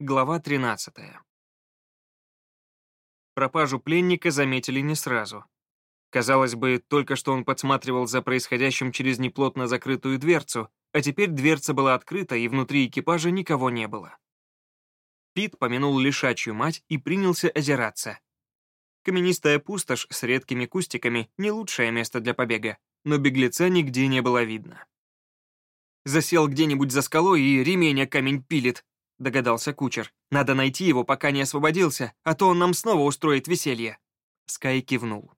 Глава 13. Пропажу пленника заметили не сразу. Казалось бы, только что он подсматривал за происходящим через неплотно закрытую дверцу, а теперь дверца была открыта, и внутри экипажа никого не было. Пит помянул лишачью мать и принялся озираться. Каменистая пустошь с редкими кустиками — не лучшее место для побега, но беглеца нигде не было видно. «Засел где-нибудь за скалой и ремень камень пилит», — догадался кучер. «Надо найти его, пока не освободился, а то он нам снова устроит веселье». Скай кивнул.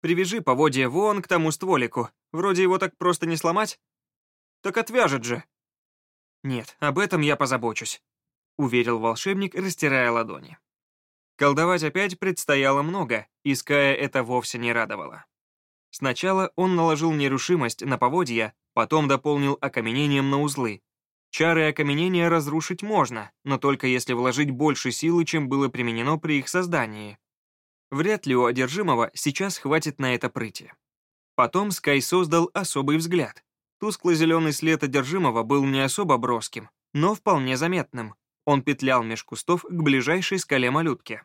«Привяжи поводья вон к тому стволику. Вроде его так просто не сломать». «Так отвяжет же». «Нет, об этом я позабочусь», — уверил волшебник, растирая ладони. Колдовать опять предстояло много, и Ская это вовсе не радовало. Сначала он наложил нерушимость на поводья, потом дополнил окаменением на узлы. Чары окаменения разрушить можно, но только если вложить больше силы, чем было применено при их создании. Вряд ли у одержимого сейчас хватит на это прыти. Потом Скай создал особый взгляд. Тускло-зеленый след одержимого был не особо броским, но вполне заметным. Он петлял меж кустов к ближайшей скале малютки.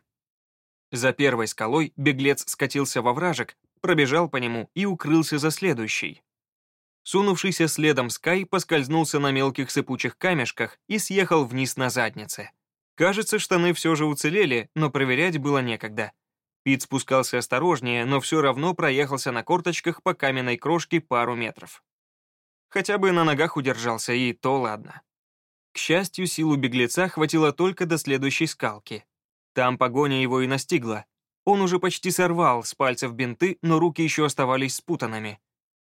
За первой скалой беглец скатился во вражек, пробежал по нему и укрылся за следующей. Сунувшийся следом Скай поскользнулся на мелких сыпучих камешках и съехал вниз на заднице. Кажется, штаны все же уцелели, но проверять было некогда. Пит спускался осторожнее, но все равно проехался на корточках по каменной крошке пару метров. Хотя бы на ногах удержался, и то ладно. К счастью, силу беглеца хватило только до следующей скалки. Там погоня его и настигла. Он уже почти сорвал с пальцев бинты, но руки еще оставались спутанными.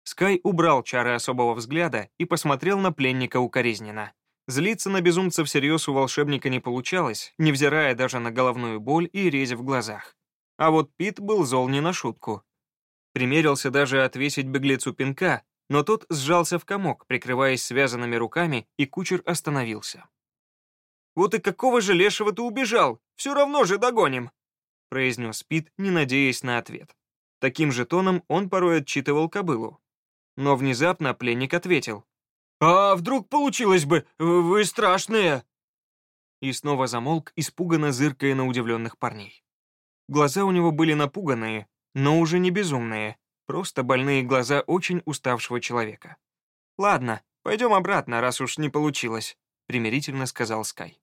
Скай убрал чары особого взгляда и посмотрел на пленника укоризненно. Злиться на безумца всерьез у волшебника не получалось, невзирая даже на головную боль и резь в глазах. А вот Пит был зол не на шутку. Примерился даже отвесить беглецу пинка, но тот сжался в комок, прикрываясь связанными руками, и кучер остановился. «Вот и какого же лешего ты убежал? Все равно же догоним!» произнес Пит, не надеясь на ответ. Таким же тоном он порой отчитывал кобылу. Но внезапно пленник ответил. «А вдруг получилось бы? Вы страшные!» И снова замолк, испуганно зыркая на удивленных парней. Глаза у него были напуганные, но уже не безумные, просто больные глаза очень уставшего человека. «Ладно, пойдем обратно, раз уж не получилось», — примирительно сказал Скай.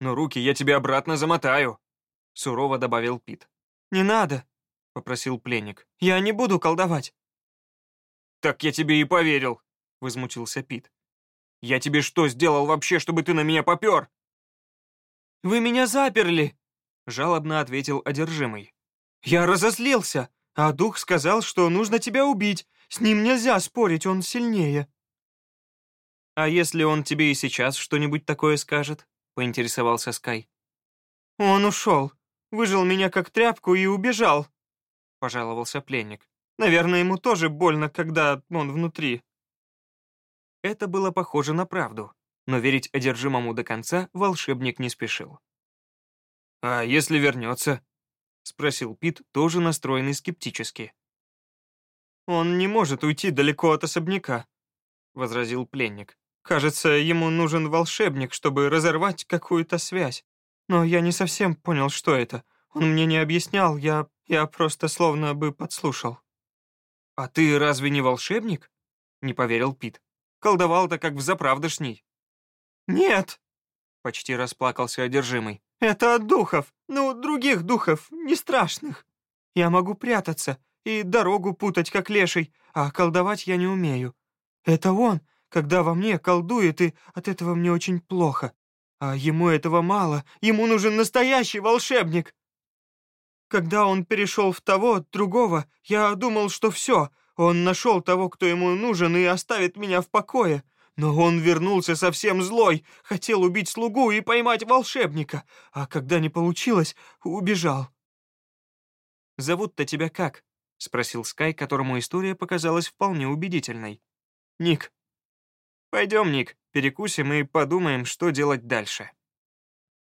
«Но руки я тебе обратно замотаю», — сурово добавил Пит. «Не надо», — попросил пленник. «Я не буду колдовать». «Так я тебе и поверил», — возмутился Пит. «Я тебе что сделал вообще, чтобы ты на меня попер?» «Вы меня заперли», — жалобно ответил одержимый. «Я разозлился, а дух сказал, что нужно тебя убить. С ним нельзя спорить, он сильнее». «А если он тебе и сейчас что-нибудь такое скажет?» — поинтересовался Скай. «Он ушел, выжил меня как тряпку и убежал», — пожаловался пленник. Наверное, ему тоже больно, когда он внутри. Это было похоже на правду, но верить одержимому до конца волшебник не спешил. «А если вернется?» — спросил Пит, тоже настроенный скептически. «Он не может уйти далеко от особняка», — возразил пленник. «Кажется, ему нужен волшебник, чтобы разорвать какую-то связь. Но я не совсем понял, что это. Он мне не объяснял, я... я просто словно бы подслушал». «А ты разве не волшебник?» — не поверил Пит. «Колдовал-то как в взаправдошний». «Нет!» — почти расплакался одержимый. «Это от духов, ну, других духов, не страшных. Я могу прятаться и дорогу путать, как леший, а колдовать я не умею. Это он, когда во мне колдует, и от этого мне очень плохо. А ему этого мало, ему нужен настоящий волшебник. Когда он перешел в того, другого, я думал, что все, он нашел того, кто ему нужен, и оставит меня в покое. Но он вернулся совсем злой, хотел убить слугу и поймать волшебника, а когда не получилось, убежал. «Зовут-то тебя как?» — спросил Скай, которому история показалась вполне убедительной. «Ник». «Пойдем, Ник, перекусим и подумаем, что делать дальше».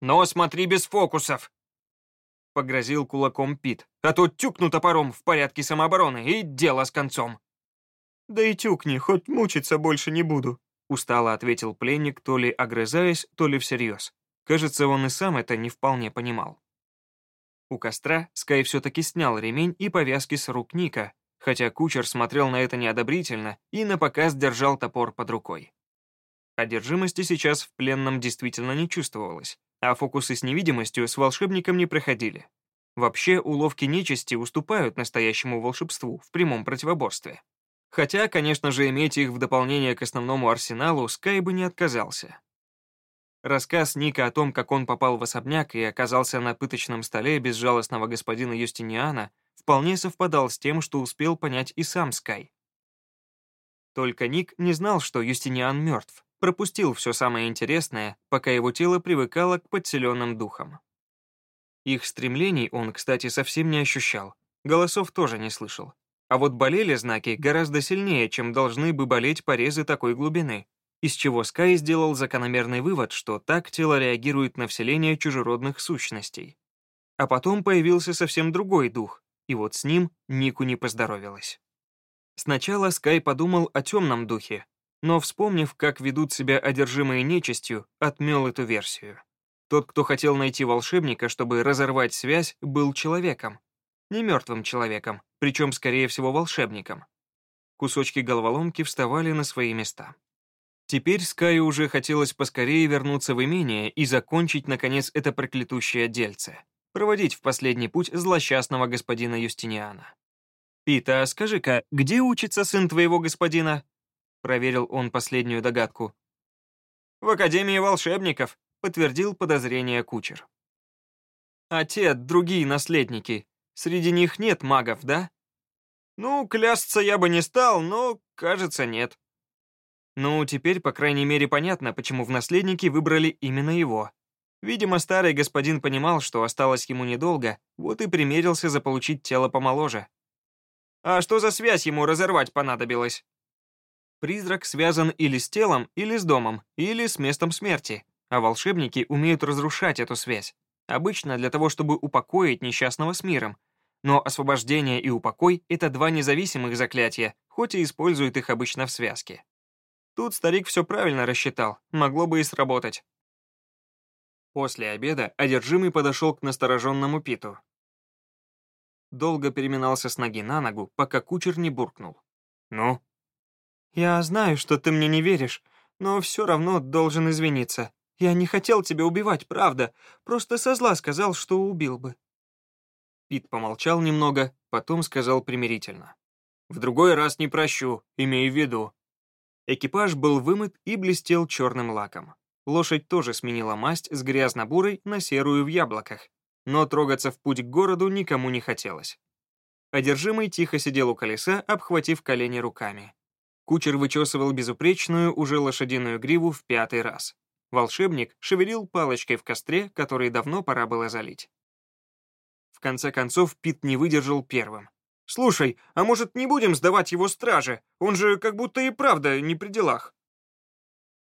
«Но смотри без фокусов!» — погрозил кулаком Пит. «А то тюкну топором в порядке самообороны, и дело с концом». «Да и тюкни, хоть мучиться больше не буду», Устало ответил пленник, то ли огрызаясь, то ли всерьез. Кажется, он и сам это не вполне понимал. У костра Скай все-таки снял ремень и повязки с рук Ника, хотя кучер смотрел на это неодобрительно и на показ держал топор под рукой. Одержимости сейчас в пленном действительно не чувствовалось, а фокусы с невидимостью с волшебником не проходили. Вообще, уловки нечисти уступают настоящему волшебству в прямом противоборстве. Хотя, конечно же, иметь их в дополнение к основному арсеналу Скай бы не отказался. Рассказ Ника о том, как он попал в особняк и оказался на пыточном столе безжалостного господина Юстиниана, вполне совпадал с тем, что успел понять и сам Скай. Только Ник не знал, что Юстиниан мертв, пропустил все самое интересное, пока его тело привыкало к подселенным духам. Их стремлений он, кстати, совсем не ощущал, голосов тоже не слышал. А вот болели знаки гораздо сильнее, чем должны бы болеть порезы такой глубины, из чего Скай сделал закономерный вывод, что так тело реагирует на вселение чужеродных сущностей. А потом появился совсем другой дух, и вот с ним Нику не поздоровилось. Сначала Скай подумал о темном духе, но, вспомнив, как ведут себя одержимые нечистью, отмел эту версию. Тот, кто хотел найти волшебника, чтобы разорвать связь, был человеком. Не мертвым человеком, причем, скорее всего, волшебником. Кусочки головоломки вставали на свои места. Теперь Скаю уже хотелось поскорее вернуться в имение и закончить, наконец, это проклятущее дельце. Проводить в последний путь злосчастного господина Юстиниана. «Пита, скажи-ка, где учится сын твоего господина?» Проверил он последнюю догадку. «В Академии волшебников», — подтвердил подозрение кучер. «А те другие наследники, среди них нет магов, да?» «Ну, клясться я бы не стал, но, кажется, нет». Ну, теперь, по крайней мере, понятно, почему в наследники выбрали именно его. Видимо, старый господин понимал, что осталось ему недолго, вот и примерился заполучить тело помоложе. А что за связь ему разорвать понадобилось? Призрак связан или с телом, или с домом, или с местом смерти, а волшебники умеют разрушать эту связь. Обычно для того, чтобы упокоить несчастного с миром. Но освобождение и упокой — это два независимых заклятия, хоть и используют их обычно в связке. Тут старик все правильно рассчитал, могло бы и сработать. После обеда одержимый подошел к настороженному Питу. Долго переминался с ноги на ногу, пока кучер не буркнул. «Ну?» «Я знаю, что ты мне не веришь, но все равно должен извиниться. Я не хотел тебя убивать, правда. Просто со зла сказал, что убил бы». Пит помолчал немного, потом сказал примирительно. «В другой раз не прощу, имей в виду. Экипаж был вымыт и блестел черным лаком. Лошадь тоже сменила масть с грязно-бурой на серую в яблоках, но трогаться в путь к городу никому не хотелось. Одержимый тихо сидел у колеса, обхватив колени руками. Кучер вычесывал безупречную, уже лошадиную гриву в пятый раз. Волшебник шевелил палочкой в костре, который давно пора было залить. В конце концов, Пит не выдержал первым. Слушай, а может, не будем сдавать его страже? Он же как будто и правда не при делах.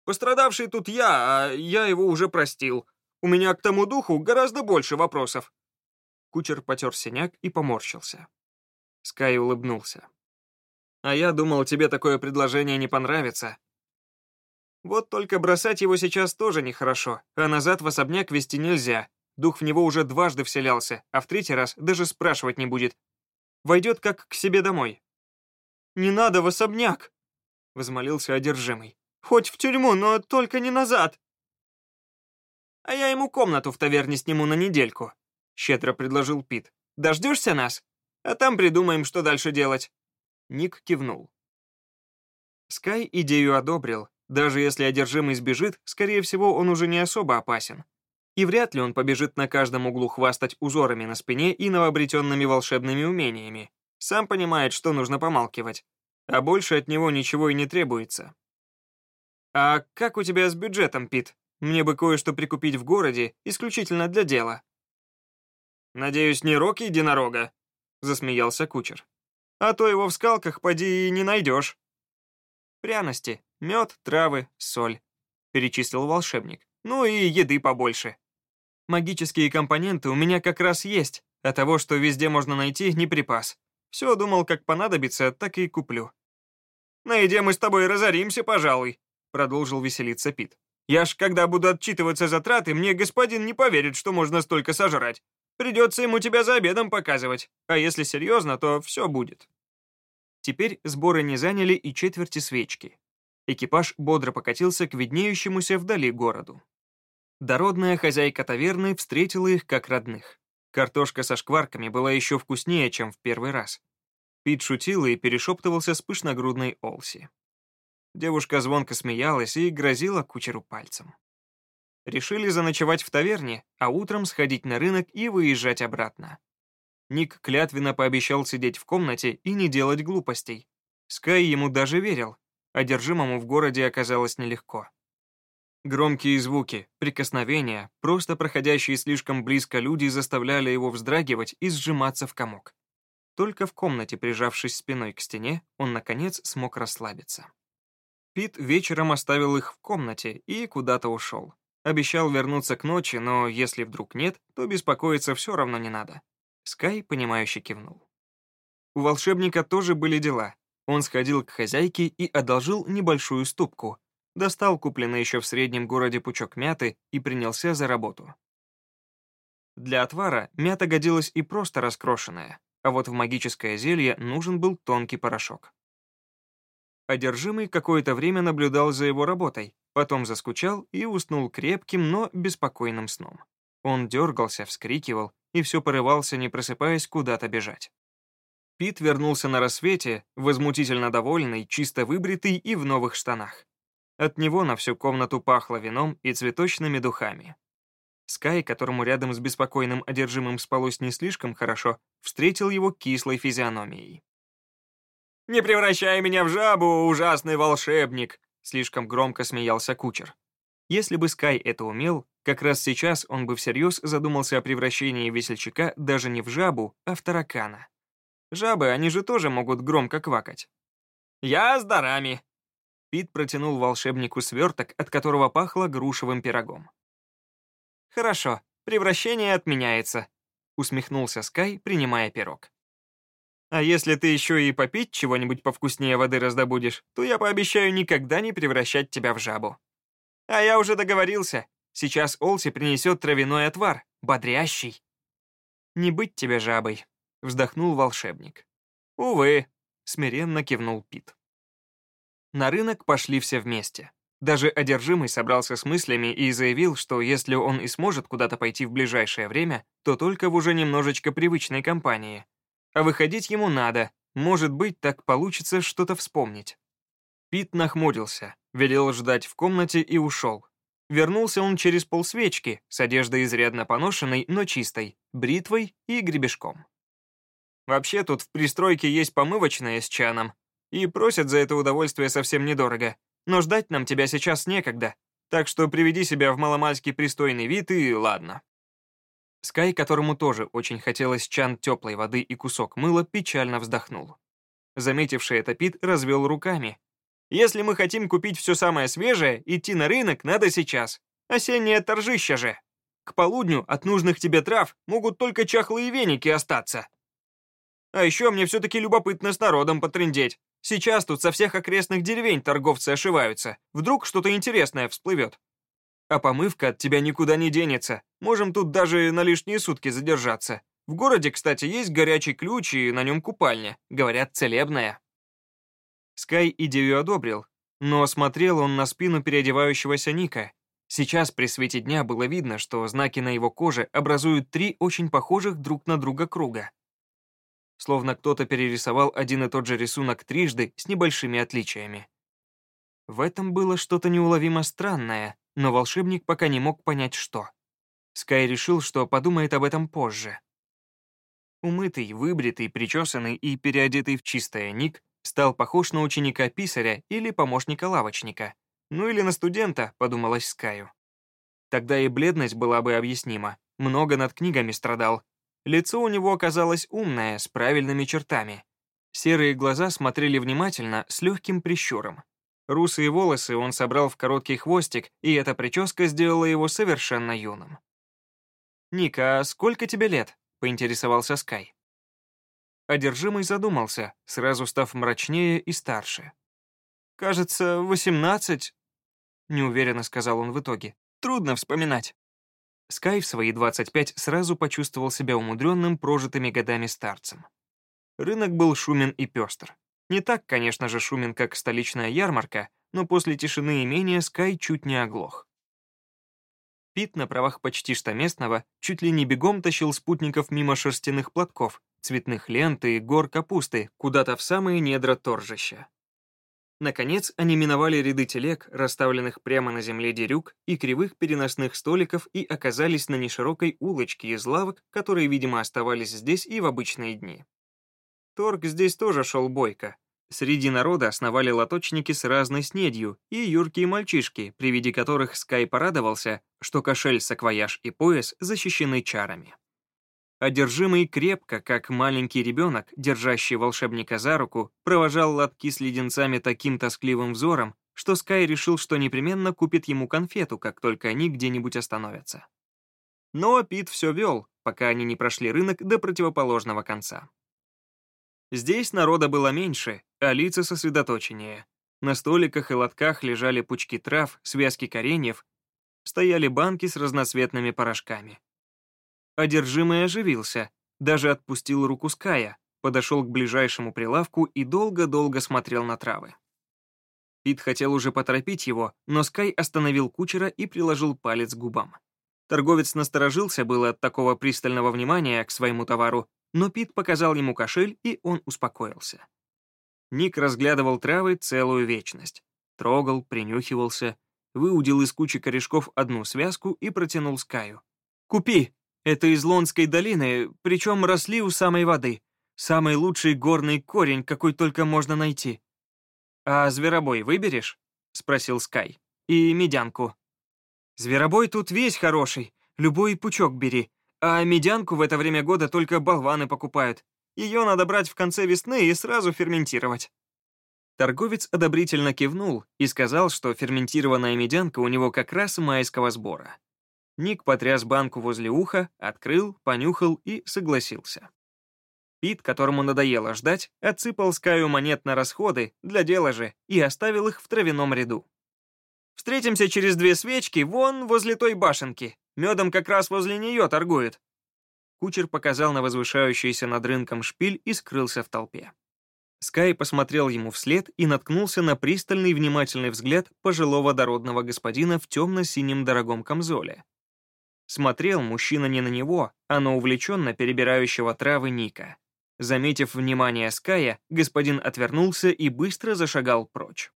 Пострадавший тут я, а я его уже простил. У меня к тому духу гораздо больше вопросов. Кучер потер синяк и поморщился. Скай улыбнулся. «А я думал, тебе такое предложение не понравится. Вот только бросать его сейчас тоже нехорошо, а назад в особняк вести нельзя. Дух в него уже дважды вселялся, а в третий раз даже спрашивать не будет, Войдет как к себе домой». «Не надо в особняк!» — возмолился одержимый. «Хоть в тюрьму, но только не назад!» «А я ему комнату в таверне сниму на недельку», — щедро предложил Пит. «Дождешься нас? А там придумаем, что дальше делать». Ник кивнул. Скай идею одобрил. Даже если одержимый сбежит, скорее всего, он уже не особо опасен и вряд ли он побежит на каждом углу хвастать узорами на спине и новообретенными волшебными умениями. Сам понимает, что нужно помалкивать. А больше от него ничего и не требуется. «А как у тебя с бюджетом, Пит? Мне бы кое-что прикупить в городе, исключительно для дела». «Надеюсь, не рок единорога?» — засмеялся кучер. «А то его в скалках поди и не найдешь». «Пряности, мед, травы, соль», — перечислил волшебник. «Ну и еды побольше». Магические компоненты у меня как раз есть, а того, что везде можно найти, не припас. Все думал, как понадобится, так и куплю. На еде мы с тобой разоримся, пожалуй. продолжил веселиться Пит. «Я ж, когда буду отчитываться за траты, мне господин не поверит, что можно столько сожрать. Придется ему тебя за обедом показывать. А если серьезно, то все будет». Теперь сборы не заняли и четверти свечки. Экипаж бодро покатился к виднеющемуся вдали городу. Дородная хозяйка таверны встретила их как родных. Картошка со шкварками была еще вкуснее, чем в первый раз. Пит шутил и перешептывался с пышногрудной Олси. Девушка звонко смеялась и грозила кучеру пальцем. Решили заночевать в таверне, а утром сходить на рынок и выезжать обратно. Ник клятвенно пообещал сидеть в комнате и не делать глупостей. Скай ему даже верил, одержимому в городе оказалось нелегко. Громкие звуки, прикосновения, просто проходящие слишком близко люди заставляли его вздрагивать и сжиматься в комок. Только в комнате, прижавшись спиной к стене, он, наконец, смог расслабиться. Пит вечером оставил их в комнате и куда-то ушел. Обещал вернуться к ночи, но если вдруг нет, то беспокоиться все равно не надо. Скай, понимающе кивнул. У волшебника тоже были дела. Он сходил к хозяйке и одолжил небольшую ступку, достал купленный еще в среднем городе пучок мяты и принялся за работу. Для отвара мята годилась и просто раскрошенная, а вот в магическое зелье нужен был тонкий порошок. Одержимый какое-то время наблюдал за его работой, потом заскучал и уснул крепким, но беспокойным сном. Он дергался, вскрикивал и все порывался, не просыпаясь, куда-то бежать. Пит вернулся на рассвете, возмутительно довольный, чисто выбритый и в новых штанах. От него на всю комнату пахло вином и цветочными духами. Скай, которому рядом с беспокойным одержимым спалось не слишком хорошо, встретил его кислой физиономией. «Не превращай меня в жабу, ужасный волшебник!» Слишком громко смеялся кучер. Если бы Скай это умел, как раз сейчас он бы всерьез задумался о превращении весельчака даже не в жабу, а в таракана. Жабы, они же тоже могут громко квакать. «Я с дарами!» Пит протянул волшебнику сверток, от которого пахло грушевым пирогом. «Хорошо, превращение отменяется», — усмехнулся Скай, принимая пирог. «А если ты еще и попить чего-нибудь повкуснее воды раздобудешь, то я пообещаю никогда не превращать тебя в жабу». А я уже договорился. Сейчас Олси принесет травяной отвар, бодрящий. «Не быть тебе жабой», — вздохнул волшебник. «Увы», — смиренно кивнул Пит. На рынок пошли все вместе. Даже одержимый собрался с мыслями и заявил, что если он и сможет куда-то пойти в ближайшее время, то только в уже немножечко привычной компании. А выходить ему надо, может быть, так получится что-то вспомнить. Пит нахмурился, велел ждать в комнате и ушел. Вернулся он через полсвечки, с одеждой изрядно поношенной, но чистой, бритвой и гребешком. Вообще тут в пристройке есть помывочная с чаном, и просят за это удовольствие совсем недорого, но ждать нам тебя сейчас некогда, так что приведи себя в маломальский пристойный вид и ладно. Скай, которому тоже очень хотелось чан теплой воды и кусок мыла, печально вздохнул. Заметивший это Пит развел руками, если мы хотим купить все самое свежее, идти на рынок надо сейчас. Осеннее торжище же. К полудню от нужных тебе трав могут только чахлые веники остаться. А еще мне все-таки любопытно с народом потрындеть. Сейчас тут со всех окрестных деревень торговцы ошиваются. Вдруг что-то интересное всплывет. А помывка от тебя никуда не денется. Можем тут даже на лишние сутки задержаться. В городе, кстати, есть горячий ключ и на нем купальня. Говорят, целебная. Скай идею одобрил, но смотрел он на спину переодевающегося Ника. Сейчас при свете дня было видно, что знаки на его коже образуют три очень похожих друг на друга круга. Словно кто-то перерисовал один и тот же рисунок трижды с небольшими отличиями. В этом было что-то неуловимо странное, но волшебник пока не мог понять, что. Скай решил, что подумает об этом позже. Умытый, выбритый, причесанный и переодетый в чистое Ник Стал похож на ученика-писаря или помощника лавочника. Ну или на студента, подумалось Скаю. Тогда и бледность была бы объяснима. Много над книгами страдал. Лицо у него оказалось умное, с правильными чертами. Серые глаза смотрели внимательно, с легким прищуром. Русые волосы он собрал в короткий хвостик, и эта прическа сделала его совершенно юным. «Ника, а сколько тебе лет?» — поинтересовался Скай. Одержимый задумался, сразу став мрачнее и старше. «Кажется, восемнадцать, неуверенно сказал он в итоге. «Трудно вспоминать». Скай в свои 25 сразу почувствовал себя умудренным прожитыми годами старцем. Рынок был шумен и пестр. Не так, конечно же, шумен, как столичная ярмарка, но после тишины имения Скай чуть не оглох. Пит на правах почти что местного чуть ли не бегом тащил спутников мимо шерстяных платков, цветных лент и гор капусты куда-то в самые недра торжища. Наконец, они миновали ряды телег, расставленных прямо на земле дерюк и кривых переносных столиков и оказались на неширокой улочке из лавок, которые, видимо, оставались здесь и в обычные дни. Торг здесь тоже шел бойко, Среди народа основали лоточники с разной снедью и юркие мальчишки, при виде которых Скай порадовался, что кошель, саквояж и пояс защищены чарами. Одержимый крепко, как маленький ребенок, держащий волшебника за руку, провожал лотки с леденцами таким тоскливым взором, что Скай решил, что непременно купит ему конфету, как только они где-нибудь остановятся. Но Пит все вел, пока они не прошли рынок до противоположного конца. Здесь народа было меньше, а лица сосредоточеннее. На столиках и лотках лежали пучки трав, связки кореньев, стояли банки с разноцветными порошками. Одержимый оживился, даже отпустил руку Ская, подошел к ближайшему прилавку и долго-долго смотрел на травы. Пит хотел уже поторопить его, но Скай остановил кучера и приложил палец к губам. Торговец насторожился было от такого пристального внимания к своему товару, но Пит показал ему кошель, и он успокоился. Ник разглядывал травы целую вечность. Трогал, принюхивался, выудил из кучи корешков одну связку и протянул Скаю. «Купи! Это из Лонской долины, причем росли у самой воды. Самый лучший горный корень, какой только можно найти». «А зверобой выберешь?» — спросил Скай. «И медянку». «Зверобой тут весь хороший, любой пучок бери, а медянку в это время года только болваны покупают. Ее надо брать в конце весны и сразу ферментировать». Торговец одобрительно кивнул и сказал, что ферментированная медянка у него как раз майского сбора. Ник потряс банку возле уха, открыл, понюхал и согласился. Пит, которому надоело ждать, отсыпал Скаю монет на расходы, для дела же, и оставил их в травяном ряду. «Встретимся через две свечки вон возле той башенки», Медом как раз возле нее торгует». Кучер показал на возвышающийся над рынком шпиль и скрылся в толпе. Скай посмотрел ему вслед и наткнулся на пристальный внимательный взгляд пожилого дородного господина в темно-синем дорогом камзоле. Смотрел мужчина не на него, а на увлеченно перебирающего травы Ника. Заметив внимание Ская, господин отвернулся и быстро зашагал прочь.